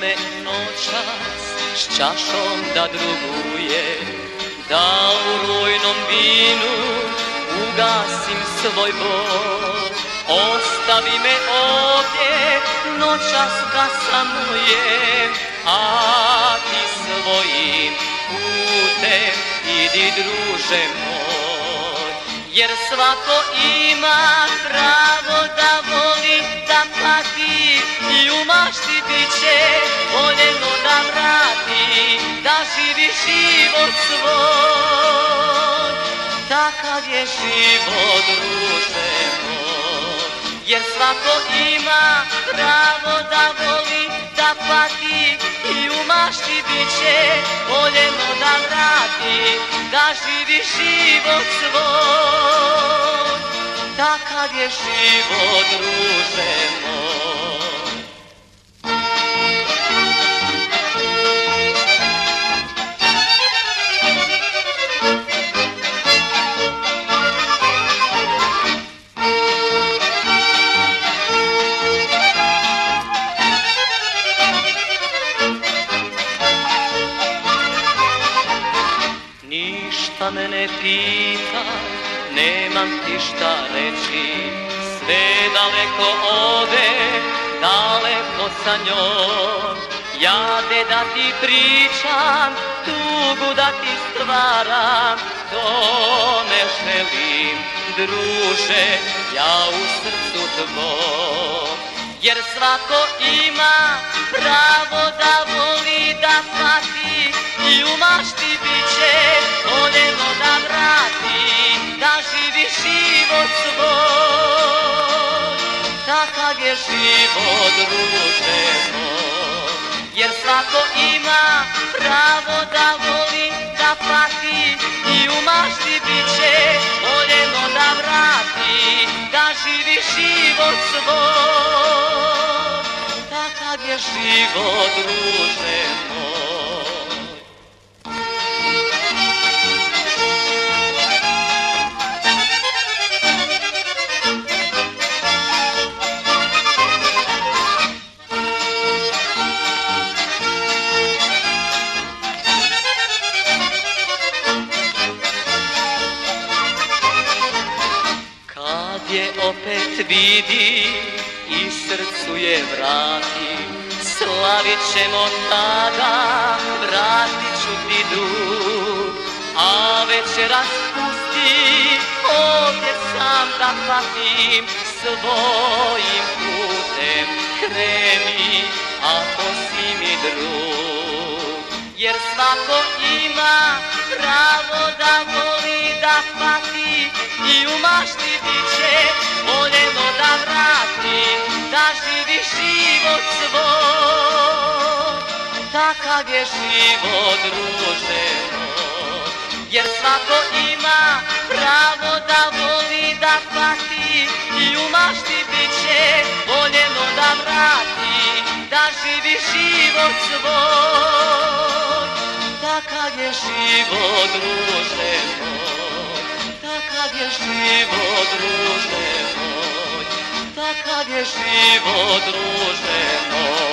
me noćas s čašom da druguje Da u rujnom vinu ugasim svoj bol. Ostavi me ovdje noćas da samujem A ti svojim putem idi druže moj. Jer svako ima Mašti bit će voljeno da vrati Da živi život svoj. Takav je život druže moj Jer svako ima pravo da voli da pati. I u mašti bit će voljeno da vrati Da živi život svoj. Takav je život druže moj Ništa me ne pita, nemam ti šta reći. Sve daleko ode, daleko sa njom. Ja de da ti pričam, tugu da ti stvaram. To ne želim, druže, ja u srcu tvom. Jer svako ima pravo da voli da pati I u mašti bit će život svoj. Takav je život druže moj Jer svako ima pravo da voli da pati I u mašti bit će voljeno da vrati Da živi život svoj. Takav je život druže moj je opet vidi i srcu je vrati. Slavit ćemo tada, vratit ću ti dug A večeras pusti, ovdje sam da patim Svojim putem kreni, ako si mi drug Jer svako ima pravo da voli da pati I u mašti bit će voljeno da vrati Da živi život svoj. Takav je život druže Jer svako ima pravo da voli da pati I u mašti bit će voljeno da vrati Da živi život svoj je život druže moj Takav je život druže moj Takav je život druže moj